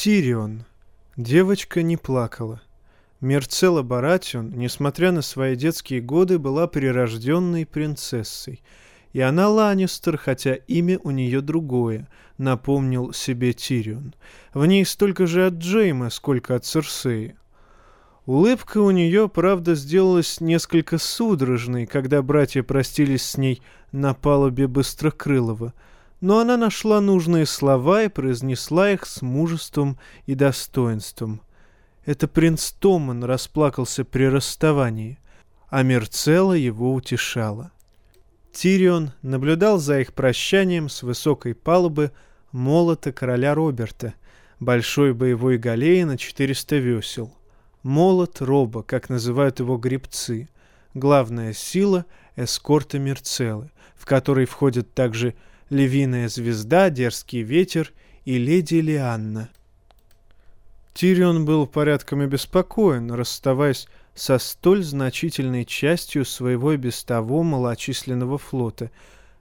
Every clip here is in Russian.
Тирион. Девочка не плакала. Мерцела Баратион, несмотря на свои детские годы, была прирожденной принцессой. И она Ланнистер, хотя имя у нее другое, напомнил себе Тирион. В ней столько же от Джейма, сколько от Церсеи. Улыбка у нее, правда, сделалась несколько судорожной, когда братья простились с ней на палубе Быстрокрылова — но она нашла нужные слова и произнесла их с мужеством и достоинством. Это принц Томан расплакался при расставании, а Мерцела его утешала. Тирион наблюдал за их прощанием с высокой палубы молота короля Роберта, большой боевой галеи на 400 весел. Молот Роба, как называют его гребцы, главная сила эскорта Мерцелы, в который входят также львиная звезда, дерзкий ветер и леди Лианна. Тирион был порядком обеспокоен, расставаясь со столь значительной частью своего без того малочисленного флота,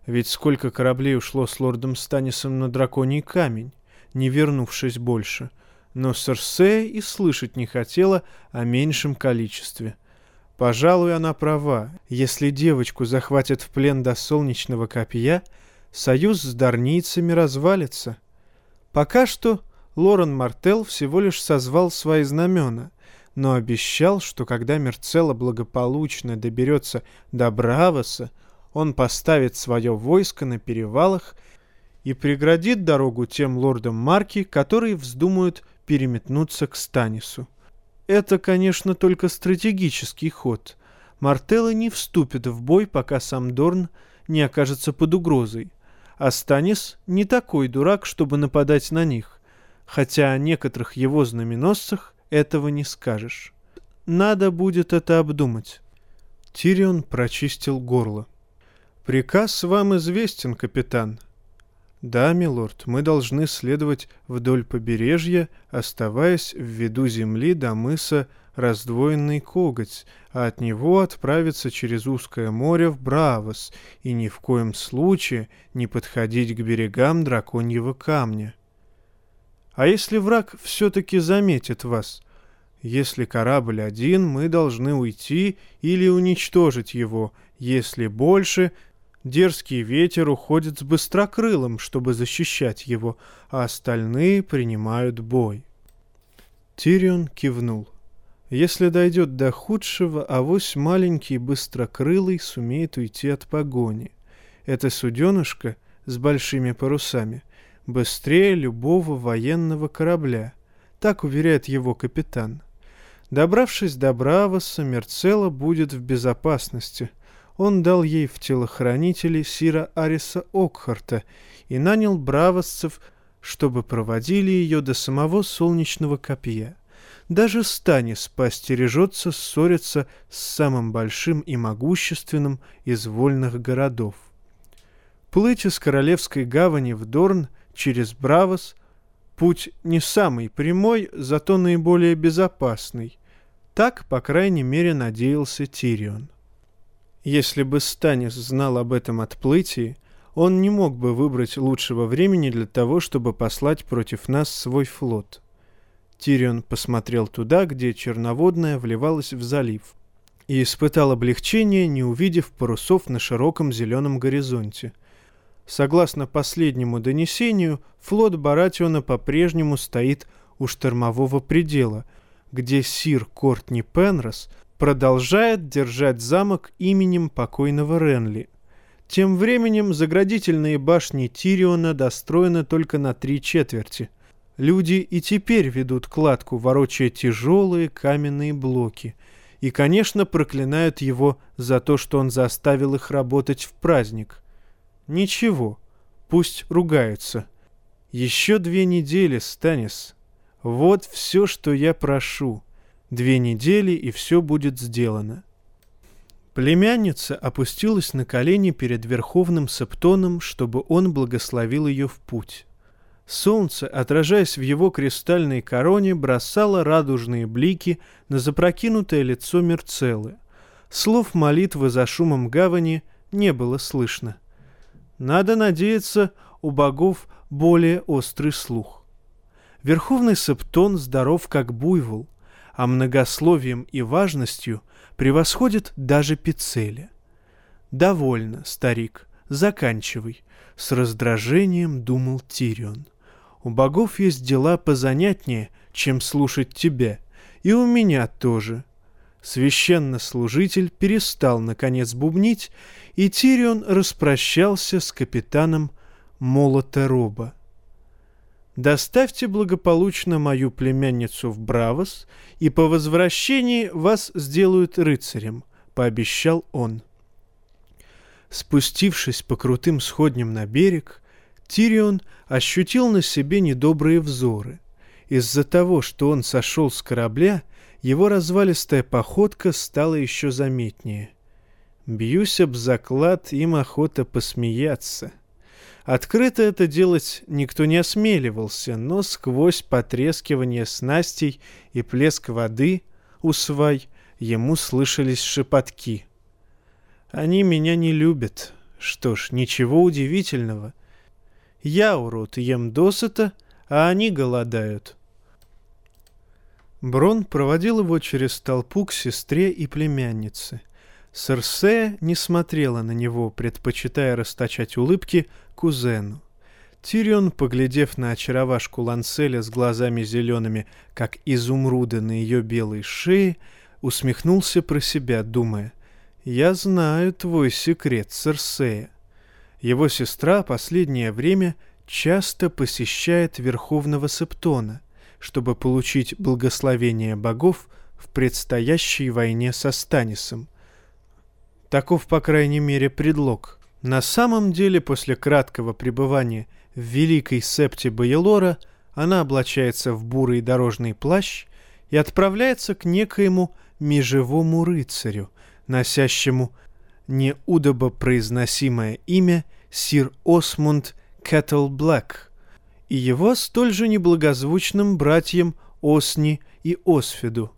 ведь сколько кораблей ушло с лордом Станисом на драконий камень, не вернувшись больше. Но Серсея и слышать не хотела о меньшем количестве. Пожалуй, она права. Если девочку захватят в плен до солнечного копья — союз с дарницами развалится. Пока что Лорен Мартел всего лишь созвал свои знамена, но обещал, что когда Мерцелла благополучно доберется до Бравоса, он поставит свое войско на перевалах и преградит дорогу тем лордам Марки, которые вздумают переметнуться к Станису. Это, конечно, только стратегический ход. Мартелла не вступит в бой, пока сам Дорн не окажется под угрозой. А Станис не такой дурак, чтобы нападать на них, хотя о некоторых его знаменосцах этого не скажешь. Надо будет это обдумать. Тирион прочистил горло. «Приказ вам известен, капитан». «Да, милорд, мы должны следовать вдоль побережья, оставаясь в виду земли до мыса раздвоенный коготь, а от него отправиться через узкое море в Бравос и ни в коем случае не подходить к берегам драконьего камня. А если враг все-таки заметит вас? Если корабль один, мы должны уйти или уничтожить его. Если больше, дерзкий ветер уходит с быстрокрылым, чтобы защищать его, а остальные принимают бой. Тирион кивнул. Если дойдет до худшего, авось маленький быстрокрылый сумеет уйти от погони. Это суденышко с большими парусами быстрее любого военного корабля, так уверяет его капитан. Добравшись до Бравоса, Мерцелла будет в безопасности. Он дал ей в телохранители Сира Ариса Окхарта и нанял бравосцев, чтобы проводили ее до самого солнечного копья. Даже Станис поостережется ссориться с самым большим и могущественным из вольных городов. Плыть из Королевской гавани в Дорн через Бравос – путь не самый прямой, зато наиболее безопасный. Так, по крайней мере, надеялся Тирион. Если бы Станис знал об этом отплытии, он не мог бы выбрать лучшего времени для того, чтобы послать против нас свой флот – Тирион посмотрел туда, где черноводная вливалась в залив, и испытал облегчение, не увидев парусов на широком зеленом горизонте. Согласно последнему донесению, флот Баратиона по-прежнему стоит у штормового предела, где сир Кортни Пенрос продолжает держать замок именем покойного Ренли. Тем временем заградительные башни Тириона достроены только на три четверти – Люди и теперь ведут кладку, ворочая тяжелые каменные блоки. И, конечно, проклинают его за то, что он заставил их работать в праздник. Ничего, пусть ругаются. Еще две недели, Станис. Вот все, что я прошу. Две недели, и все будет сделано. Племянница опустилась на колени перед Верховным Септоном, чтобы он благословил ее в путь. Солнце, отражаясь в его кристальной короне, бросало радужные блики на запрокинутое лицо Мерцелы. Слов молитвы за шумом гавани не было слышно. Надо надеяться, у богов более острый слух. Верховный Септон здоров как буйвол, а многословием и важностью превосходит даже Пицеля. «Довольно, старик, заканчивай», — с раздражением думал Тирион. «У богов есть дела позанятнее, чем слушать тебя, и у меня тоже». Священнослужитель перестал, наконец, бубнить, и Тирион распрощался с капитаном Молота Роба. «Доставьте благополучно мою племянницу в Бравос, и по возвращении вас сделают рыцарем», — пообещал он. Спустившись по крутым сходням на берег, Тирион ощутил на себе недобрые взоры. Из-за того, что он сошел с корабля, его развалистая походка стала еще заметнее. Бьюсь об заклад, им охота посмеяться. Открыто это делать никто не осмеливался, но сквозь потрескивание снастей и плеск воды у свай ему слышались шепотки. Они меня не любят. Что ж, ничего удивительного. Я, урод, ем досыта, а они голодают. Брон проводил его через толпу к сестре и племяннице. Серсея не смотрела на него, предпочитая расточать улыбки кузену. Тирион, поглядев на очаровашку Ланцеля с глазами зелеными, как изумруды на ее белой шее, усмехнулся про себя, думая, «Я знаю твой секрет, Серсея». Его сестра последнее время часто посещает Верховного Септона, чтобы получить благословение богов в предстоящей войне со Станисом. Таков, по крайней мере, предлог. На самом деле, после краткого пребывания в Великой Септе Баелора, она облачается в бурый дорожный плащ и отправляется к некоему межевому рыцарю – носящему неудобопроизносимое имя Сир Осмунд Кэттл Блэк и его столь же неблагозвучным братьям Осни и Осфеду.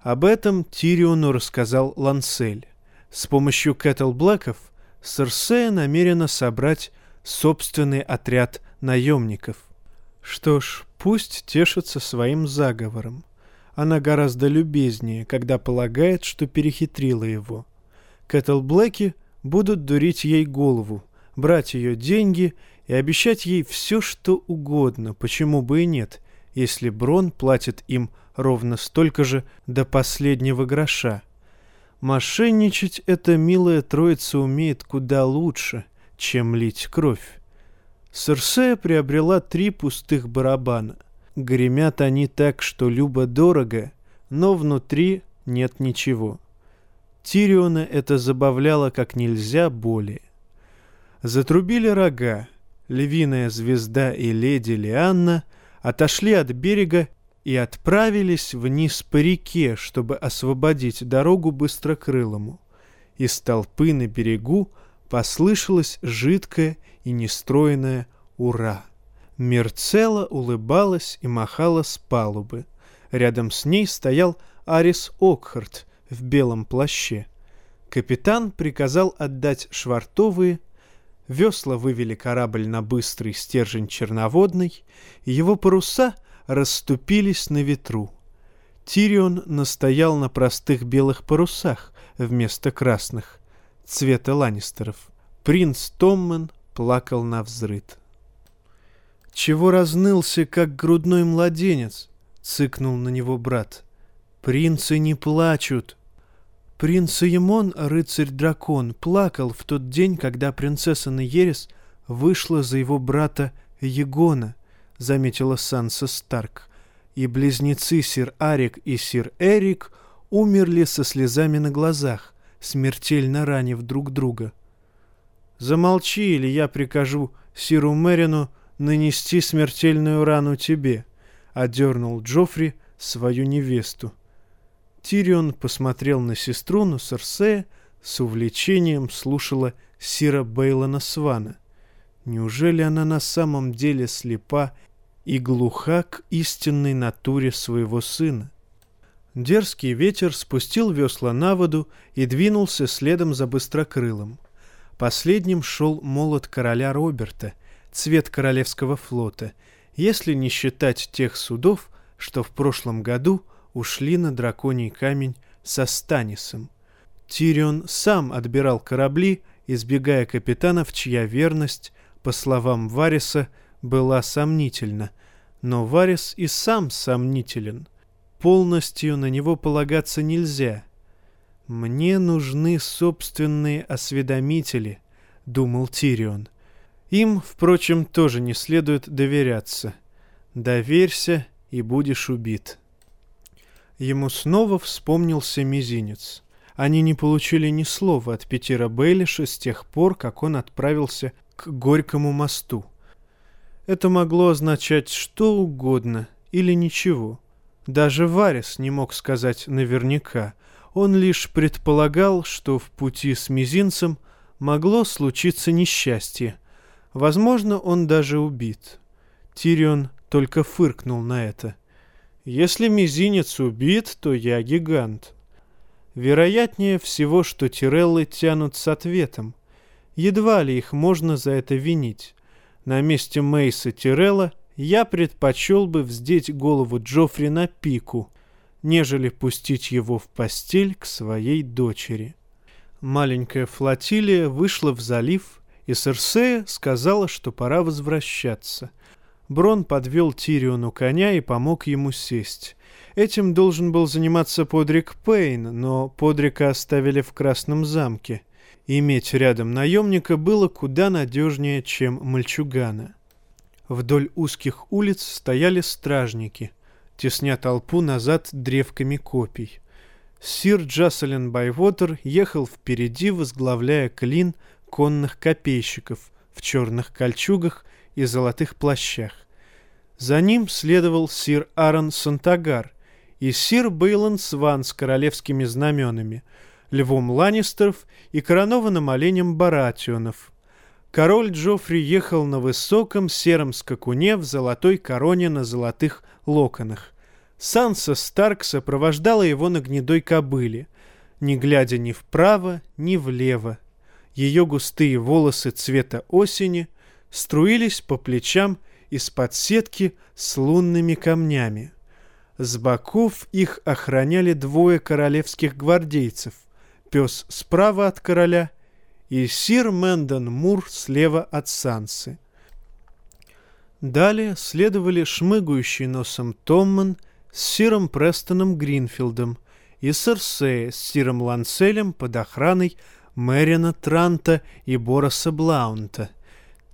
Об этом Тириону рассказал Лансель. С помощью Кэттл Блэков Серсея намерена собрать собственный отряд наемников. Что ж, пусть тешится своим заговором. Она гораздо любезнее, когда полагает, что перехитрила его. Кэтл Блэки будут дурить ей голову, брать ее деньги и обещать ей все, что угодно, почему бы и нет, если Брон платит им ровно столько же до последнего гроша. Мошенничать эта милая троица умеет куда лучше, чем лить кровь. Серсея приобрела три пустых барабана — Гремят они так, что любо-дорого, но внутри нет ничего. Тириона это забавляло как нельзя более. Затрубили рога. Львиная звезда и леди Лианна отошли от берега и отправились вниз по реке, чтобы освободить дорогу быстрокрылому. Из толпы на берегу послышалось жидкое и нестроенное «Ура!». Мерцела улыбалась и махала с палубы. Рядом с ней стоял Арис Окхарт в белом плаще. Капитан приказал отдать швартовые, весла вывели корабль на быстрый стержень черноводный, и его паруса расступились на ветру. Тирион настоял на простых белых парусах вместо красных, цвета Ланнистеров. Принц Томмен плакал на взрыд. «Чего разнылся, как грудной младенец?» — цыкнул на него брат. «Принцы не плачут». Принц Емон, рыцарь-дракон, плакал в тот день, когда принцесса Наерес вышла за его брата Егона, — заметила Санса Старк. И близнецы сир Арик и сир Эрик умерли со слезами на глазах, смертельно ранив друг друга. «Замолчи, или я прикажу сиру Мерину нанести смертельную рану тебе», — одернул Джоффри свою невесту. Тирион посмотрел на сестру, но Серсея с увлечением слушала Сира Бейлона Свана. Неужели она на самом деле слепа и глуха к истинной натуре своего сына? Дерзкий ветер спустил весла на воду и двинулся следом за быстрокрылым. Последним шел молот короля Роберта, цвет королевского флота, если не считать тех судов, что в прошлом году ушли на драконий камень со Станисом. Тирион сам отбирал корабли, избегая капитанов, чья верность, по словам Вариса, была сомнительна. Но Варис и сам сомнителен. Полностью на него полагаться нельзя. «Мне нужны собственные осведомители», — думал Тирион. Им, впрочем, тоже не следует доверяться. Доверься, и будешь убит. Ему снова вспомнился мизинец. Они не получили ни слова от Петера Бейлиша с тех пор, как он отправился к Горькому мосту. Это могло означать что угодно или ничего. Даже Варис не мог сказать наверняка. Он лишь предполагал, что в пути с мизинцем могло случиться несчастье. Возможно, он даже убит. Тирион только фыркнул на это. «Если мизинец убит, то я гигант». Вероятнее всего, что Тиреллы тянут с ответом. Едва ли их можно за это винить. На месте Мейса Тирелла я предпочел бы вздеть голову Джоффри на пику, нежели пустить его в постель к своей дочери. Маленькая флотилия вышла в залив, и Серсея сказала, что пора возвращаться. Брон подвел Тириону коня и помог ему сесть. Этим должен был заниматься Подрик Пейн, но Подрика оставили в Красном замке. Иметь рядом наемника было куда надежнее, чем мальчугана. Вдоль узких улиц стояли стражники, тесня толпу назад древками копий. Сир Джаселин Байвотер ехал впереди, возглавляя клин конных копейщиков в черных кольчугах и золотых плащах. За ним следовал сир Аарон Сантагар и сир Бейлон Сван с королевскими знаменами, львом Ланнистеров и коронованным оленем Баратионов. Король Джоффри ехал на высоком сером скакуне в золотой короне на золотых локонах. Санса Старк сопровождала его на гнедой кобыле, не глядя ни вправо, ни влево. Ее густые волосы цвета осени струились по плечам из-под сетки с лунными камнями. С боков их охраняли двое королевских гвардейцев, пес справа от короля и сир Мэндон Мур слева от Сансы. Далее следовали шмыгающий носом Томман с сиром Престоном Гринфилдом и Серсея с сиром Ланселем под охраной Мэрина Транта и Бороса Блаунта –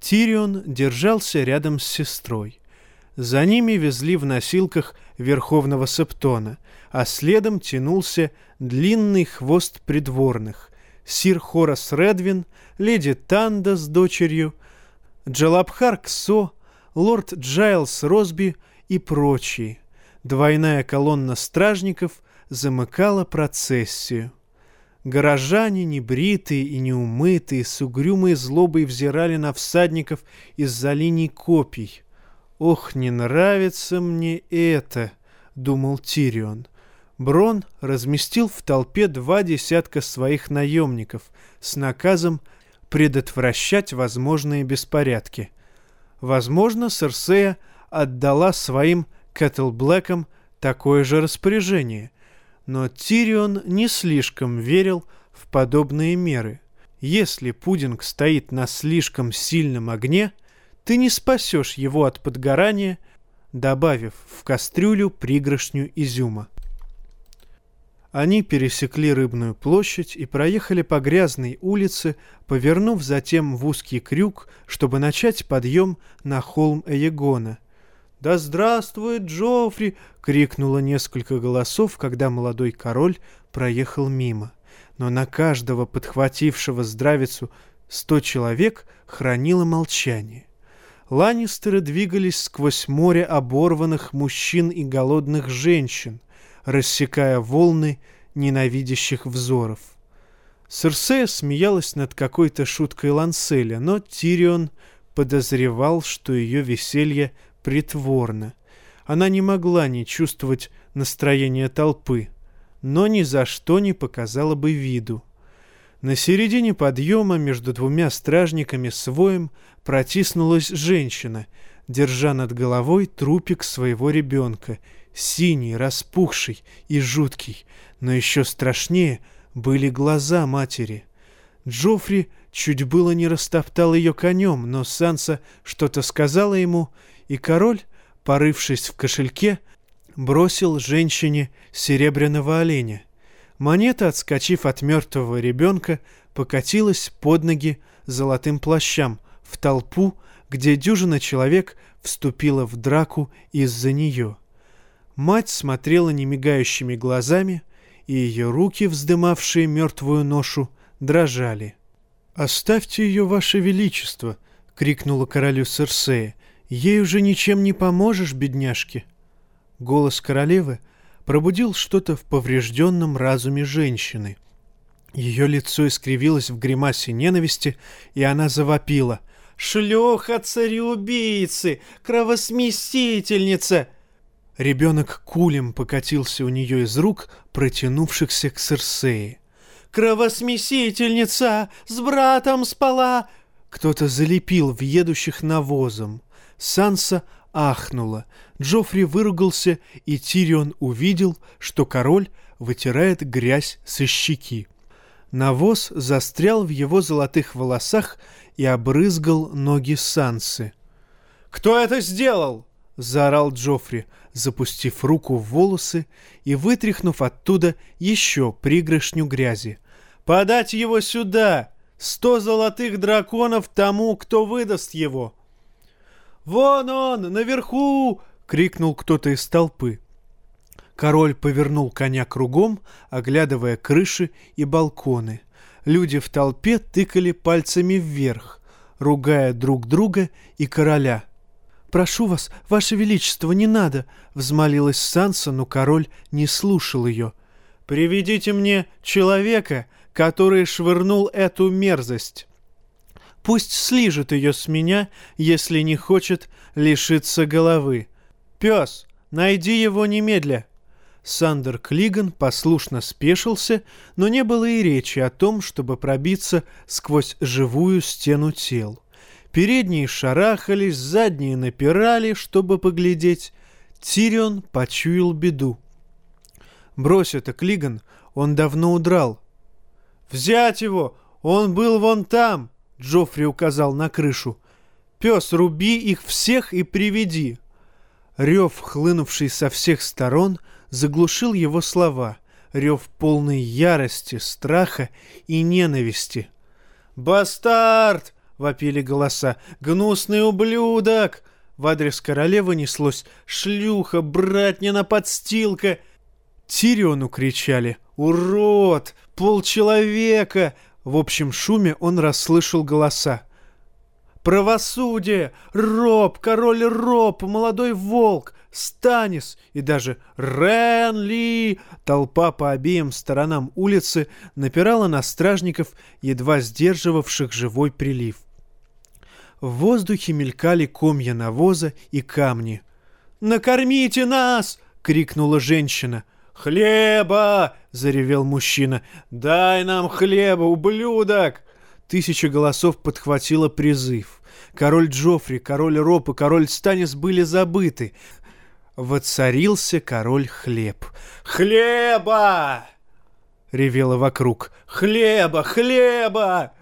Тирион держался рядом с сестрой. За ними везли в носилках Верховного Септона, а следом тянулся длинный хвост придворных. Сир Хорас Редвин, леди Танда с дочерью, Джалабхар Ксо, лорд Джайлс Росби и прочие. Двойная колонна стражников замыкала процессию. Горожане, небритые и неумытые, с угрюмой злобой взирали на всадников из-за линий копий. «Ох, не нравится мне это!» — думал Тирион. Брон разместил в толпе два десятка своих наемников с наказом предотвращать возможные беспорядки. Возможно, Серсея отдала своим Кэтлблэкам такое же распоряжение — но Тирион не слишком верил в подобные меры. Если пудинг стоит на слишком сильном огне, ты не спасешь его от подгорания, добавив в кастрюлю пригоршню изюма. Они пересекли рыбную площадь и проехали по грязной улице, повернув затем в узкий крюк, чтобы начать подъем на холм Эегона – «Да здравствует Джоффри!» — крикнуло несколько голосов, когда молодой король проехал мимо. Но на каждого подхватившего здравицу сто человек хранило молчание. Ланнистеры двигались сквозь море оборванных мужчин и голодных женщин, рассекая волны ненавидящих взоров. Серсея смеялась над какой-то шуткой Ланселя, но Тирион подозревал, что ее веселье — притворно. Она не могла не чувствовать настроение толпы, но ни за что не показала бы виду. На середине подъема между двумя стражниками с воем протиснулась женщина, держа над головой трупик своего ребенка, синий, распухший и жуткий, но еще страшнее были глаза матери. Джоффри чуть было не растоптал ее конем, но Санса что-то сказала ему, и король, порывшись в кошельке, бросил женщине серебряного оленя. Монета, отскочив от мертвого ребенка, покатилась под ноги золотым плащам в толпу, где дюжина человек вступила в драку из-за нее. Мать смотрела немигающими глазами, и ее руки, вздымавшие мертвую ношу, дрожали. «Оставьте ее, ваше величество!» — крикнула королю Серсея. «Ей уже ничем не поможешь, бедняжке!» Голос королевы пробудил что-то в поврежденном разуме женщины. Ее лицо искривилось в гримасе ненависти, и она завопила. «Шлюха цареубийцы! Кровосмесительница!» Ребенок кулем покатился у нее из рук, протянувшихся к Серсее. «Кровосмесительница! С братом спала!» Кто-то залепил в едущих навозом. Санса ахнула. Джоффри выругался, и Тирион увидел, что король вытирает грязь со щеки. Навоз застрял в его золотых волосах и обрызгал ноги Сансы. «Кто это сделал?» — заорал Джоффри, запустив руку в волосы и вытряхнув оттуда еще пригоршню грязи. «Подать его сюда! Сто золотых драконов тому, кто выдаст его!» «Вон он, наверху!» — крикнул кто-то из толпы. Король повернул коня кругом, оглядывая крыши и балконы. Люди в толпе тыкали пальцами вверх, ругая друг друга и короля. «Прошу вас, ваше величество, не надо!» — взмолилась Санса, но король не слушал ее. «Приведите мне человека, который швырнул эту мерзость!» Пусть слижет ее с меня, если не хочет лишиться головы. Пес, найди его немедля!» Сандер Клиган послушно спешился, но не было и речи о том, чтобы пробиться сквозь живую стену тел. Передние шарахались, задние напирали, чтобы поглядеть. Тирион почуял беду. «Брось это, Клиган, он давно удрал». «Взять его! Он был вон там!» Джоффри указал на крышу. «Пес, руби их всех и приведи!» Рев, хлынувший со всех сторон, заглушил его слова. Рев полной ярости, страха и ненависти. «Бастард!» — вопили голоса. «Гнусный ублюдок!» В адрес королевы неслось «Шлюха, братнина подстилка!» Тириону кричали «Урод! Полчеловека! В общем шуме он расслышал голоса. «Правосудие! Роб! Король Роб! Молодой волк! Станис!» и даже «Ренли!» Толпа по обеим сторонам улицы напирала на стражников, едва сдерживавших живой прилив. В воздухе мелькали комья навоза и камни. «Накормите нас!» — крикнула женщина — «Хлеба!» — заревел мужчина. «Дай нам хлеба, ублюдок!» Тысяча голосов подхватила призыв. Король Джоффри, король Роб и король Станис были забыты. Воцарился король Хлеб. «Хлеба!» — ревело вокруг. «Хлеба! Хлеба!»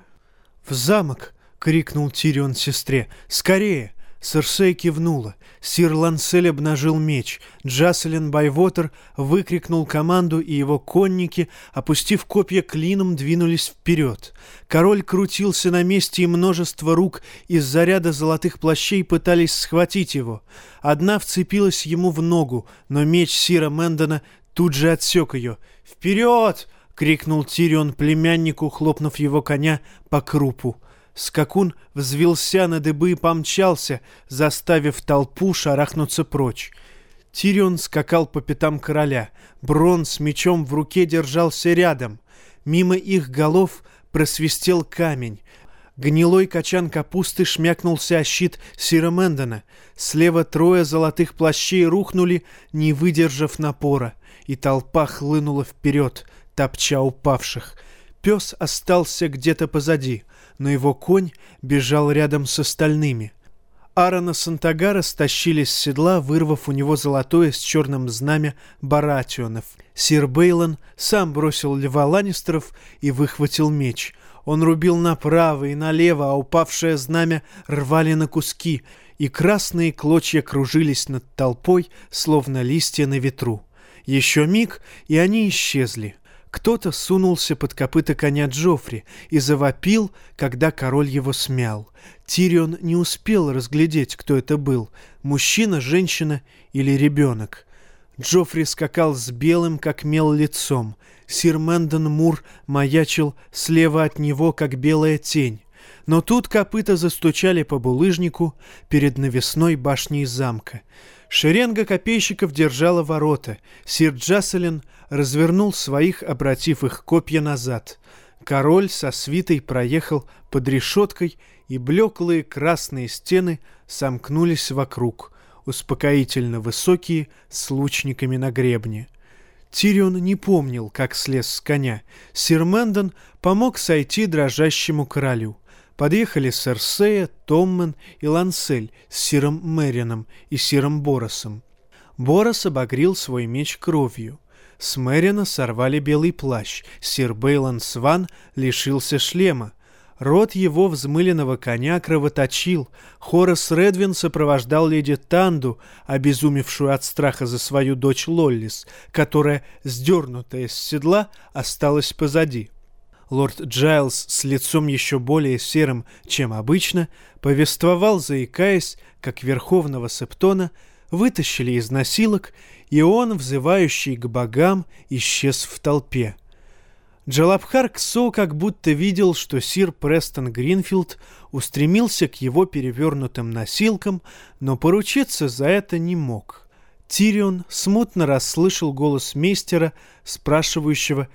«В замок!» — крикнул Тирион сестре. «Скорее!» Серсей кивнула. Сир Лансель обнажил меч. Джаселин Байвотер выкрикнул команду, и его конники, опустив копья клином, двинулись вперед. Король крутился на месте, и множество рук из заряда золотых плащей пытались схватить его. Одна вцепилась ему в ногу, но меч Сира Мэндона тут же отсек ее. «Вперед!» — крикнул Тирион племяннику, хлопнув его коня по крупу. Скакун взвелся на дыбы и помчался, заставив толпу шарахнуться прочь. Тирион скакал по пятам короля. Брон с мечом в руке держался рядом. Мимо их голов просвистел камень. Гнилой качан капусты шмякнулся о щит Сира Мэндона. Слева трое золотых плащей рухнули, не выдержав напора, и толпа хлынула вперед, топча упавших. Пес остался где-то позади — но его конь бежал рядом с остальными. Аарона Сантагара стащили с седла, вырвав у него золотое с черным знамя Баратионов. Сир Бейлон сам бросил льва Ланнистеров и выхватил меч. Он рубил направо и налево, а упавшее знамя рвали на куски, и красные клочья кружились над толпой, словно листья на ветру. Еще миг, и они исчезли. Кто-то сунулся под копыта коня Джоффри и завопил, когда король его смял. Тирион не успел разглядеть, кто это был — мужчина, женщина или ребенок. Джоффри скакал с белым, как мел, лицом. Сир Мэндон Мур маячил слева от него, как белая тень. Но тут копыта застучали по булыжнику перед навесной башней замка. Шеренга копейщиков держала ворота. Сир Джаселин развернул своих, обратив их копья назад. Король со свитой проехал под решеткой, и блеклые красные стены сомкнулись вокруг, успокоительно высокие, с лучниками на гребне. Тирион не помнил, как слез с коня. Сир Мэндон помог сойти дрожащему королю. Подъехали Серсея, Томмен и Лансель с Сиром Мэрином и Сиром Боросом. Борос обогрил свой меч кровью. С Мэрина сорвали белый плащ. Сир Бейлон Сван лишился шлема. Рот его взмыленного коня кровоточил. Хорас Редвин сопровождал леди Танду, обезумевшую от страха за свою дочь Лоллис, которая, сдернутая с седла, осталась позади. Лорд Джайлз с лицом еще более серым, чем обычно, повествовал, заикаясь, как верховного септона, вытащили из носилок и он, взывающий к богам, исчез в толпе. Джалабхар Ксо как будто видел, что сир Престон Гринфилд устремился к его перевернутым носилкам, но поручиться за это не мог. Тирион смутно расслышал голос мейстера, спрашивающего,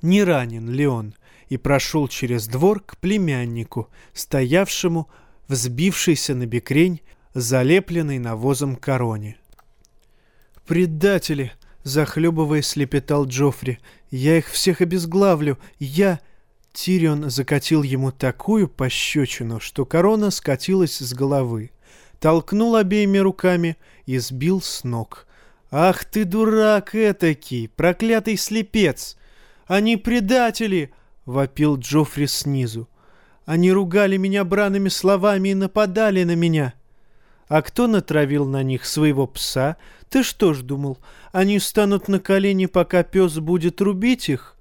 не ранен ли он, и прошел через двор к племяннику, стоявшему, взбившийся на бекрень, залепленной навозом короне. «Предатели!» — захлебываясь, лепетал Джоффри. «Я их всех обезглавлю! Я...» Тирион закатил ему такую пощечину, что корона скатилась с головы. Толкнул обеими руками и сбил с ног. «Ах ты, дурак этакий! Проклятый слепец! Они предатели!» — вопил Джоффри снизу. «Они ругали меня бранными словами и нападали на меня!» А кто натравил на них своего пса? Ты что ж думал, они станут на колени, пока пес будет рубить их?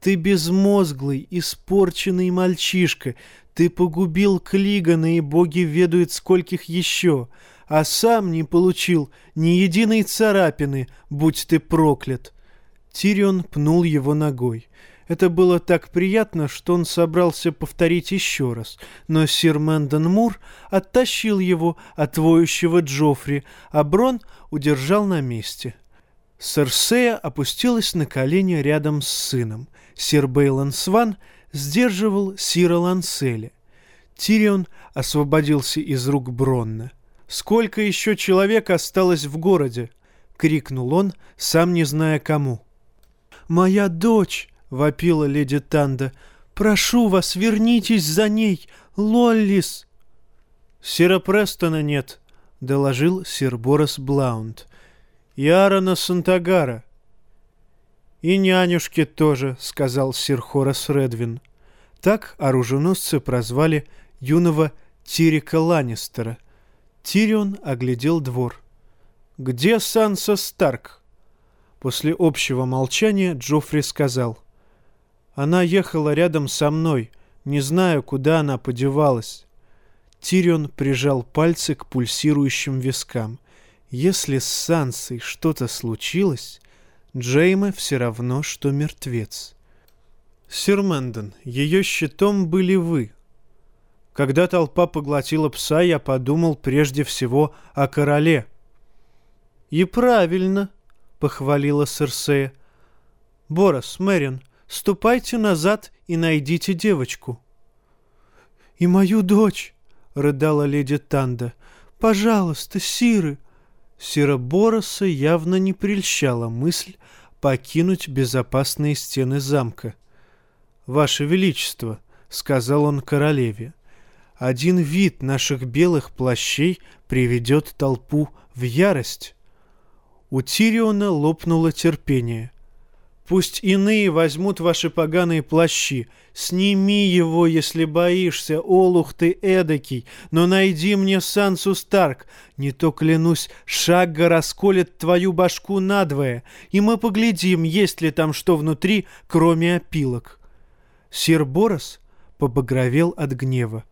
Ты безмозглый, испорченный мальчишка. Ты погубил Клигана, и боги ведают скольких еще, а сам не получил ни единой царапины, будь ты проклят. Тирион пнул его ногой. Это было так приятно, что он собрался повторить еще раз, но сир Мэндон Мур оттащил его от воющего Джоффри, а Брон удержал на месте. Серсея опустилась на колени рядом с сыном. Сир Бейлон Сван сдерживал сира Ланселя. Тирион освободился из рук Бронна. «Сколько еще человек осталось в городе?» — крикнул он, сам не зная кому. «Моя дочь!» — вопила леди Танда. «Прошу вас, вернитесь за ней, Лоллис!» «Сира Престона нет», — доложил сир Борос Блаунд. «И Аарона Сантагара». «И нянюшки тоже», — сказал сир Хорас Редвин. Так оруженосцы прозвали юного Тирика Ланнистера. Тирион оглядел двор. «Где Санса Старк?» После общего молчания Джоффри сказал — она ехала рядом со мной. Не знаю, куда она подевалась. Тирион прижал пальцы к пульсирующим вискам. Если с Сансой что-то случилось, Джейма все равно, что мертвец. Сир Мэндон, ее щитом были вы. Когда толпа поглотила пса, я подумал прежде всего о короле. «И правильно», — похвалила Серсея. «Борос, Мэрин, Ступайте назад и найдите девочку». «И мою дочь!» — рыдала леди Танда. «Пожалуйста, Сиры!» Сира Бороса явно не прельщала мысль покинуть безопасные стены замка. «Ваше Величество!» — сказал он королеве. Один вид наших белых плащей приведет толпу в ярость. У Тириона лопнуло терпение. Пусть иные возьмут ваши поганые плащи. Сними его, если боишься, олух ты эдакий, но найди мне Сансу Старк. Не то, клянусь, Шагга расколет твою башку надвое, и мы поглядим, есть ли там что внутри, кроме опилок. Сир Борос побагровел от гнева.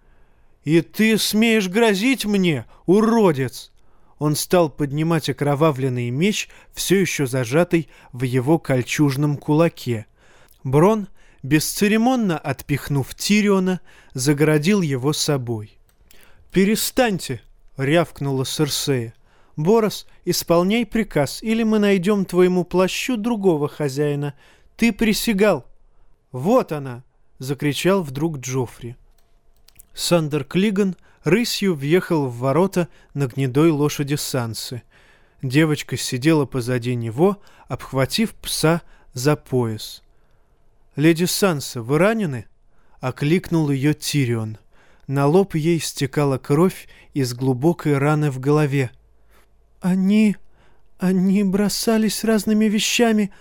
«И ты смеешь грозить мне, уродец!» Он стал поднимать окровавленный меч, все еще зажатый в его кольчужном кулаке. Брон, бесцеремонно отпихнув Тириона, загородил его собой. «Перестаньте!» — рявкнула Серсея. «Борос, исполняй приказ, или мы найдем твоему плащу другого хозяина. Ты присягал!» «Вот она!» — закричал вдруг Джоффри. Сандер Клиган рысью въехал в ворота на гнедой лошади Сансы. Девочка сидела позади него, обхватив пса за пояс. «Леди Санса, вы ранены?» — окликнул ее Тирион. На лоб ей стекала кровь из глубокой раны в голове. «Они... они бросались разными вещами,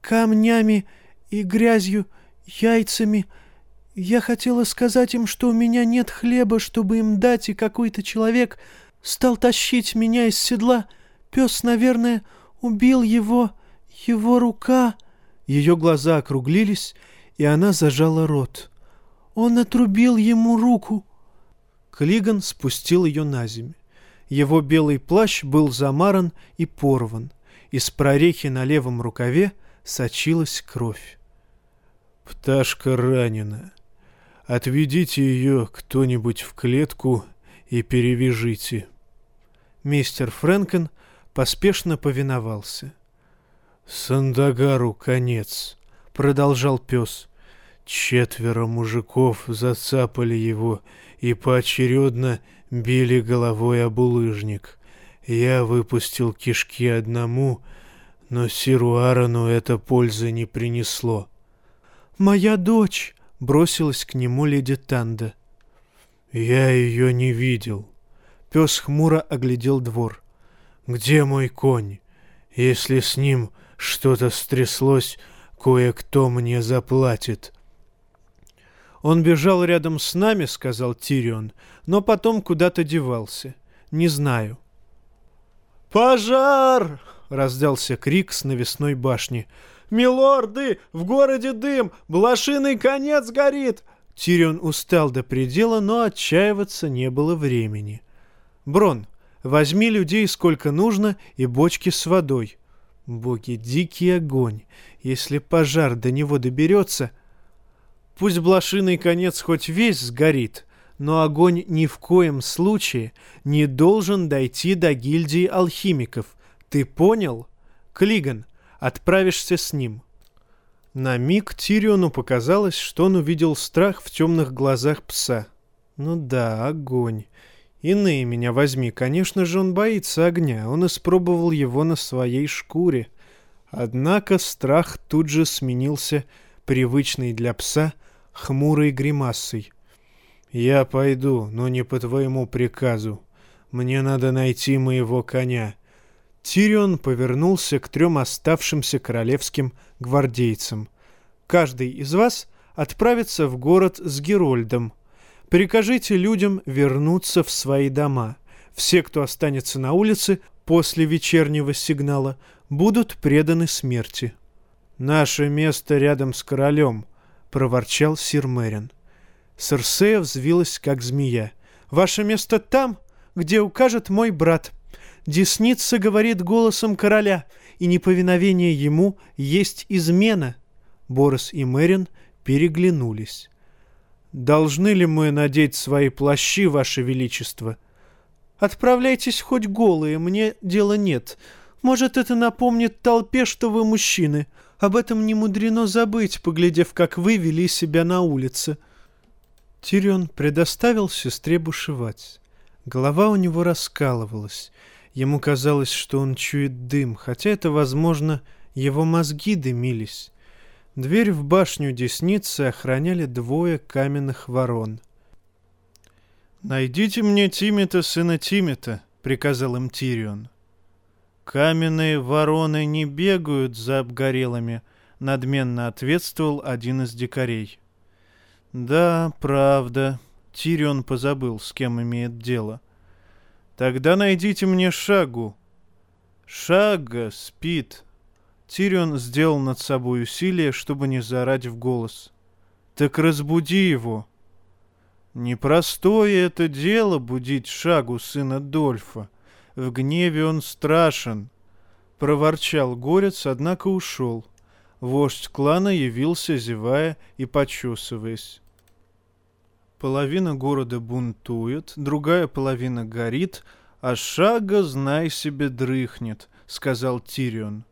камнями и грязью, яйцами...» Я хотела сказать им, что у меня нет хлеба, чтобы им дать, и какой-то человек стал тащить меня из седла. Пес, наверное, убил его, его рука. Ее глаза округлились, и она зажала рот. Он отрубил ему руку. Клиган спустил ее на землю. Его белый плащ был замаран и порван. Из прорехи на левом рукаве сочилась кровь. «Пташка ранена», Отведите ее кто-нибудь в клетку и перевяжите». Мистер Фрэнкен поспешно повиновался. «Сандагару конец», — продолжал пес. Четверо мужиков зацапали его и поочередно били головой об улыжник. Я выпустил кишки одному, но Сиру Аарону это пользы не принесло. «Моя дочь!» Бросилась к нему леди Танда. «Я ее не видел». Пес хмуро оглядел двор. «Где мой конь? Если с ним что-то стряслось, кое-кто мне заплатит». «Он бежал рядом с нами», — сказал Тирион, — «но потом куда-то девался. Не знаю». «Пожар!» — раздался крик с навесной башни. «Милорды, в городе дым! Блошиный конец горит!» Тирион устал до предела, но отчаиваться не было времени. «Брон, возьми людей сколько нужно и бочки с водой». Боги, дикий огонь! Если пожар до него доберется... Пусть блошиный конец хоть весь сгорит, но огонь ни в коем случае не должен дойти до гильдии алхимиков. Ты понял? Клиган, отправишься с ним». На миг Тириону показалось, что он увидел страх в темных глазах пса. «Ну да, огонь. Иные меня возьми. Конечно же, он боится огня. Он испробовал его на своей шкуре». Однако страх тут же сменился привычной для пса хмурой гримасой. «Я пойду, но не по твоему приказу. Мне надо найти моего коня. Тирион повернулся к трем оставшимся королевским гвардейцам. «Каждый из вас отправится в город с Герольдом. Прикажите людям вернуться в свои дома. Все, кто останется на улице после вечернего сигнала, будут преданы смерти». «Наше место рядом с королем», — проворчал сир Мэрин. Серсея взвилась, как змея. «Ваше место там, где укажет мой брат», Десница говорит голосом короля, и неповиновение ему есть измена. Борос и Мэрин переглянулись. «Должны ли мы надеть свои плащи, Ваше Величество?» «Отправляйтесь хоть голые, мне дела нет. Может, это напомнит толпе, что вы мужчины. Об этом не мудрено забыть, поглядев, как вы вели себя на улице». Тирион предоставил сестре бушевать. Голова у него раскалывалась. Ему казалось, что он чует дым, хотя это, возможно, его мозги дымились. Дверь в башню десницы охраняли двое каменных ворон. «Найдите мне Тимита, сына Тимита», — приказал им Тирион. «Каменные вороны не бегают за обгорелыми», — надменно ответствовал один из дикарей. «Да, правда», — Тирион позабыл, с кем имеет дело. «Тогда найдите мне Шагу». «Шага спит». Тирион сделал над собой усилие, чтобы не заорать в голос. «Так разбуди его». Непростое это дело будить Шагу сына Дольфа. В гневе он страшен. Проворчал горец, однако ушел. Вождь клана явился, зевая и почесываясь. Половина города бунтует, другая половина горит, а Шага, знай себе, дрыхнет, — сказал Тирион.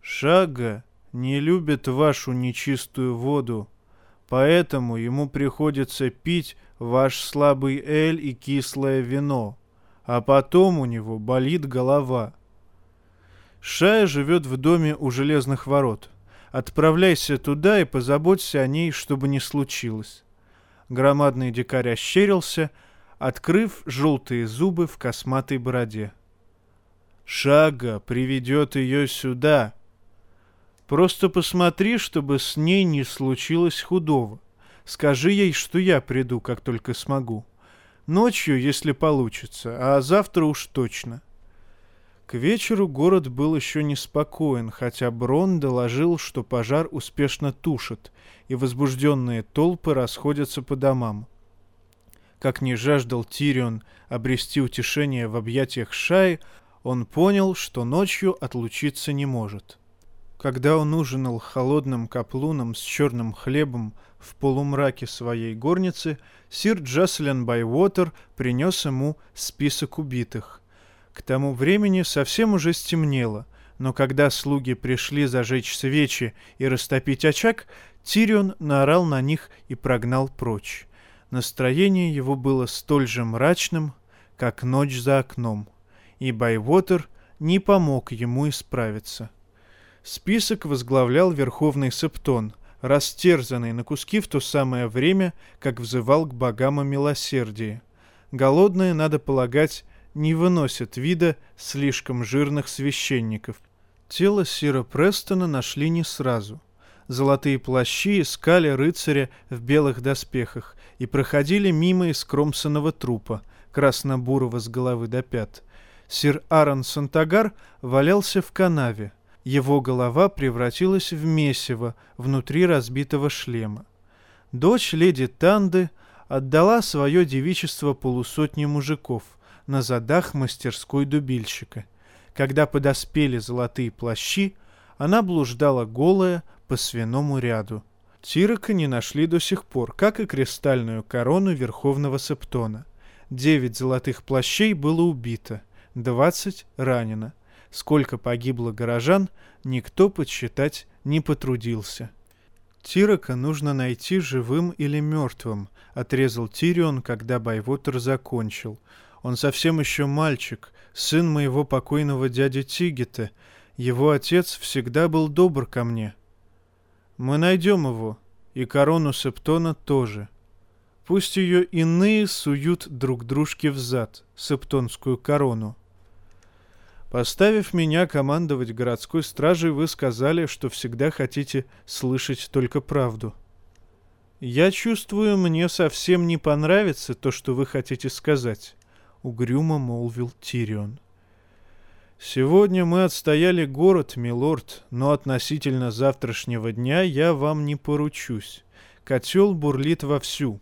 Шага не любит вашу нечистую воду, поэтому ему приходится пить ваш слабый эль и кислое вино, а потом у него болит голова. Шая живет в доме у железных ворот. Отправляйся туда и позаботься о ней, чтобы не случилось. Громадный дикарь ощерился, открыв желтые зубы в косматой бороде. Шага приведет ее сюда. Просто посмотри, чтобы с ней не случилось худого. Скажи ей, что я приду, как только смогу. Ночью, если получится, а завтра уж точно. К вечеру город был еще неспокоен, хотя Брон доложил, что пожар успешно тушит, и возбужденные толпы расходятся по домам. Как не жаждал Тирион обрести утешение в объятиях Шаи, он понял, что ночью отлучиться не может. Когда он ужинал холодным каплуном с черным хлебом в полумраке своей горницы, сир Джаслин Байвотер принес ему список убитых. К тому времени совсем уже стемнело, но когда слуги пришли зажечь свечи и растопить очаг, Тирион наорал на них и прогнал прочь. Настроение его было столь же мрачным, как ночь за окном, и Байвотер не помог ему исправиться. Список возглавлял Верховный Септон, растерзанный на куски в то самое время, как взывал к богам о милосердии. Голодные, надо полагать, не выносят вида слишком жирных священников. Тело Сира Престона нашли не сразу — золотые плащи искали рыцаря в белых доспехах и проходили мимо искромсанного трупа, красно-бурого с головы до пят. Сир Аарон Сантагар валялся в канаве. Его голова превратилась в месиво внутри разбитого шлема. Дочь леди Танды отдала свое девичество полусотне мужиков на задах мастерской дубильщика. Когда подоспели золотые плащи, она блуждала голая по свиному ряду. Тирока не нашли до сих пор, как и кристальную корону Верховного Септона. Девять золотых плащей было убито, двадцать ранено. Сколько погибло горожан, никто подсчитать не потрудился. Тирока нужно найти живым или мертвым, отрезал Тирион, когда Байвотер закончил. Он совсем еще мальчик, сын моего покойного дяди Тигита. Его отец всегда был добр ко мне. Мы найдем его, и корону Септона тоже. Пусть ее иные суют друг дружке в зад, септонскую корону. Поставив меня командовать городской стражей, вы сказали, что всегда хотите слышать только правду. Я чувствую, мне совсем не понравится то, что вы хотите сказать, — угрюмо молвил Тирион. — «Сегодня мы отстояли город, милорд, но относительно завтрашнего дня я вам не поручусь. Котел бурлит вовсю.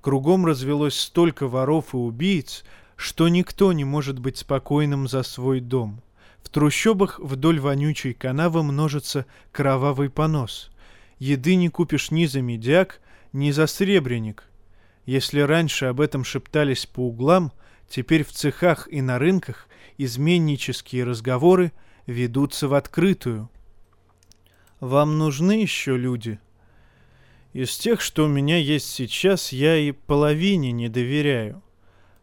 Кругом развелось столько воров и убийц, что никто не может быть спокойным за свой дом. В трущобах вдоль вонючей канавы множится кровавый понос. Еды не купишь ни за медяк, ни за сребреник. Если раньше об этом шептались по углам, теперь в цехах и на рынках изменнические разговоры ведутся в открытую. Вам нужны еще люди? Из тех, что у меня есть сейчас, я и половине не доверяю.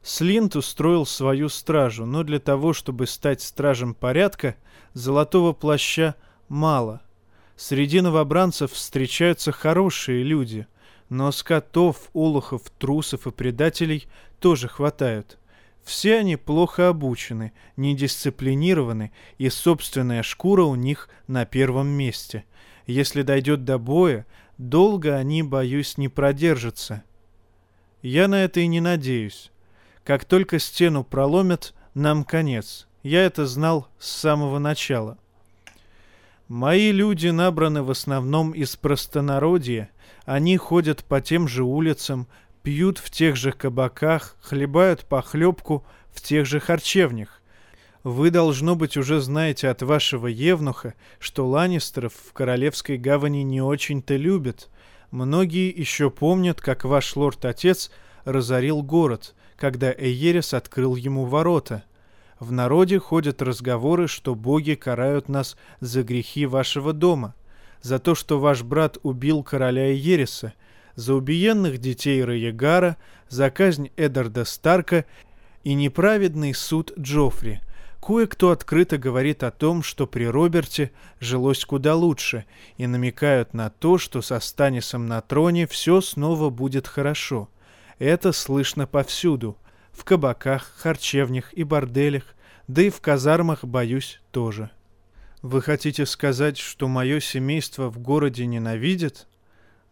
Слинт устроил свою стражу, но для того, чтобы стать стражем порядка, золотого плаща мало. Среди новобранцев встречаются хорошие люди, Но скотов, олухов, трусов и предателей тоже хватают. Все они плохо обучены, недисциплинированы, и собственная шкура у них на первом месте. Если дойдет до боя, долго они, боюсь, не продержатся. Я на это и не надеюсь. Как только стену проломят, нам конец. Я это знал с самого начала. Мои люди набраны в основном из простонародья. Они ходят по тем же улицам, пьют в тех же кабаках, хлебают похлебку в тех же харчевнях. Вы, должно быть, уже знаете от вашего евнуха, что Ланнистеров в Королевской гавани не очень-то любят. Многие еще помнят, как ваш лорд-отец разорил город, когда Эйерес открыл ему ворота — в народе ходят разговоры, что боги карают нас за грехи вашего дома, за то, что ваш брат убил короля Ереса, за убиенных детей Раегара, за казнь Эдарда Старка и неправедный суд Джоффри. Кое-кто открыто говорит о том, что при Роберте жилось куда лучше, и намекают на то, что со Станисом на троне все снова будет хорошо. Это слышно повсюду — в кабаках, харчевнях и борделях, да и в казармах, боюсь, тоже. Вы хотите сказать, что мое семейство в городе ненавидит?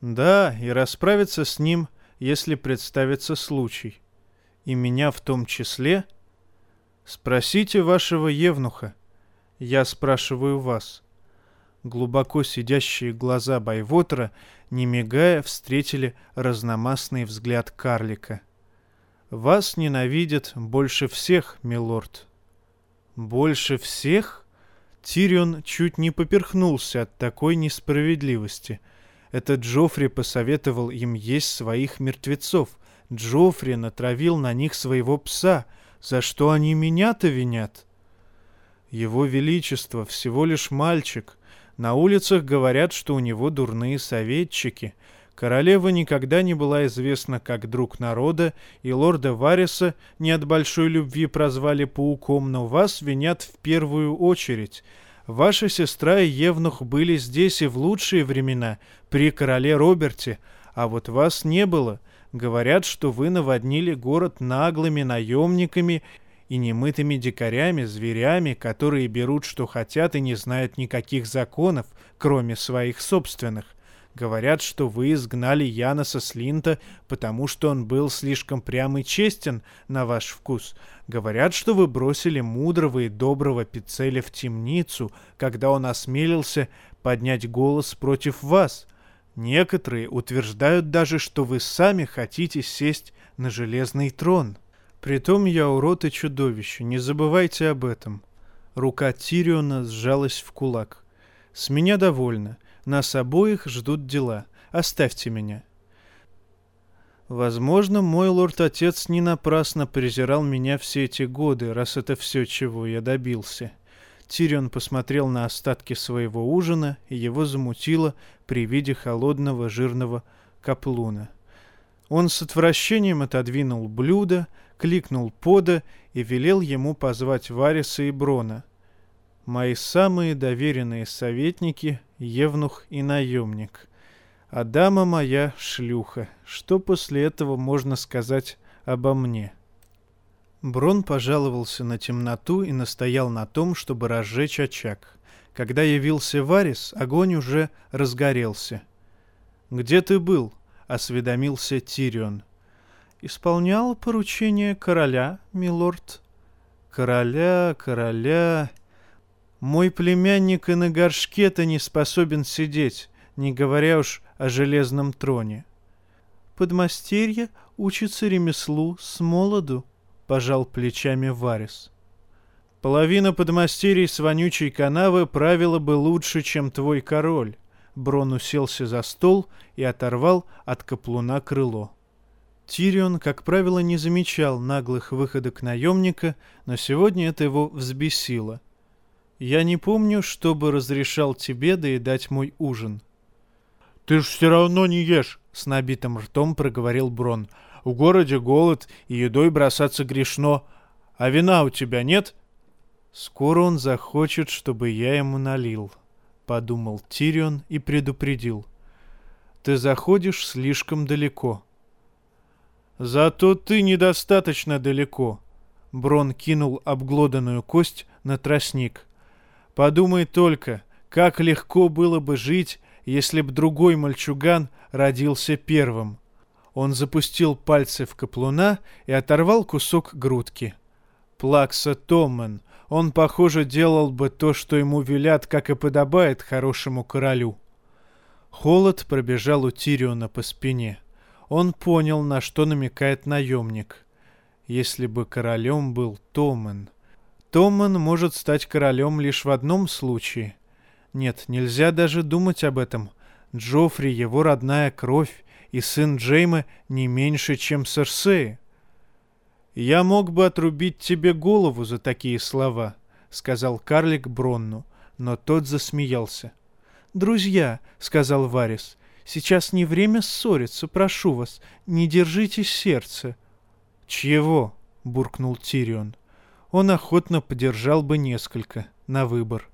Да, и расправиться с ним, если представится случай. И меня в том числе? Спросите вашего евнуха. Я спрашиваю вас. Глубоко сидящие глаза Байвотера, не мигая, встретили разномастный взгляд карлика — вас ненавидят больше всех, милорд. Больше всех? Тирион чуть не поперхнулся от такой несправедливости. Этот Джоффри посоветовал им есть своих мертвецов. Джоффри натравил на них своего пса. За что они меня-то винят? Его Величество всего лишь мальчик. На улицах говорят, что у него дурные советчики — Королева никогда не была известна как друг народа, и лорда Вариса не от большой любви прозвали пауком, но вас винят в первую очередь. Ваша сестра и Евнух были здесь и в лучшие времена, при короле Роберте, а вот вас не было. Говорят, что вы наводнили город наглыми наемниками и немытыми дикарями, зверями, которые берут, что хотят, и не знают никаких законов, кроме своих собственных. Говорят, что вы изгнали Яноса Слинта, потому что он был слишком прям и честен на ваш вкус. Говорят, что вы бросили мудрого и доброго Пицеля в темницу, когда он осмелился поднять голос против вас. Некоторые утверждают даже, что вы сами хотите сесть на железный трон. Притом я урод и чудовище, не забывайте об этом. Рука Тириона сжалась в кулак. С меня довольно. Нас обоих ждут дела. Оставьте меня. Возможно, мой лорд-отец не напрасно презирал меня все эти годы, раз это все, чего я добился. Тирион посмотрел на остатки своего ужина, и его замутило при виде холодного жирного каплуна. Он с отвращением отодвинул блюдо, кликнул пода и велел ему позвать Вариса и Брона. Мои самые доверенные советники евнух и наемник. А дама моя шлюха. Что после этого можно сказать обо мне? Брон пожаловался на темноту и настоял на том, чтобы разжечь очаг. Когда явился Варис, огонь уже разгорелся. «Где ты был?» — осведомился Тирион. «Исполнял поручение короля, милорд». «Короля, короля...» Мой племянник и на горшке-то не способен сидеть, не говоря уж о железном троне. Подмастерье учится ремеслу с молоду, пожал плечами Варис. Половина подмастерий с вонючей канавы правила бы лучше, чем твой король. Брон уселся за стол и оторвал от каплуна крыло. Тирион, как правило, не замечал наглых выходок наемника, но сегодня это его взбесило — я не помню, чтобы разрешал тебе доедать мой ужин. Ты ж все равно не ешь, с набитым ртом проговорил Брон. В городе голод, и едой бросаться грешно. А вина у тебя нет? Скоро он захочет, чтобы я ему налил, подумал Тирион и предупредил. ты заходишь слишком далеко. Зато ты недостаточно далеко. Брон кинул обглоданную кость на тростник. Подумай только, как легко было бы жить, если б другой мальчуган родился первым. Он запустил пальцы в каплуна и оторвал кусок грудки. Плакса Томмен, он, похоже, делал бы то, что ему велят, как и подобает хорошему королю. Холод пробежал у Тириона по спине. Он понял, на что намекает наемник. Если бы королем был Томен. Томен может стать королем лишь в одном случае. Нет, нельзя даже думать об этом. Джоффри — его родная кровь, и сын Джейма не меньше, чем Серсеи. «Я мог бы отрубить тебе голову за такие слова», — сказал карлик Бронну, но тот засмеялся. «Друзья», — сказал Варис, — «сейчас не время ссориться, прошу вас, не держите сердце». «Чего?» — буркнул Тирион. Он охотно подержал бы несколько на выбор.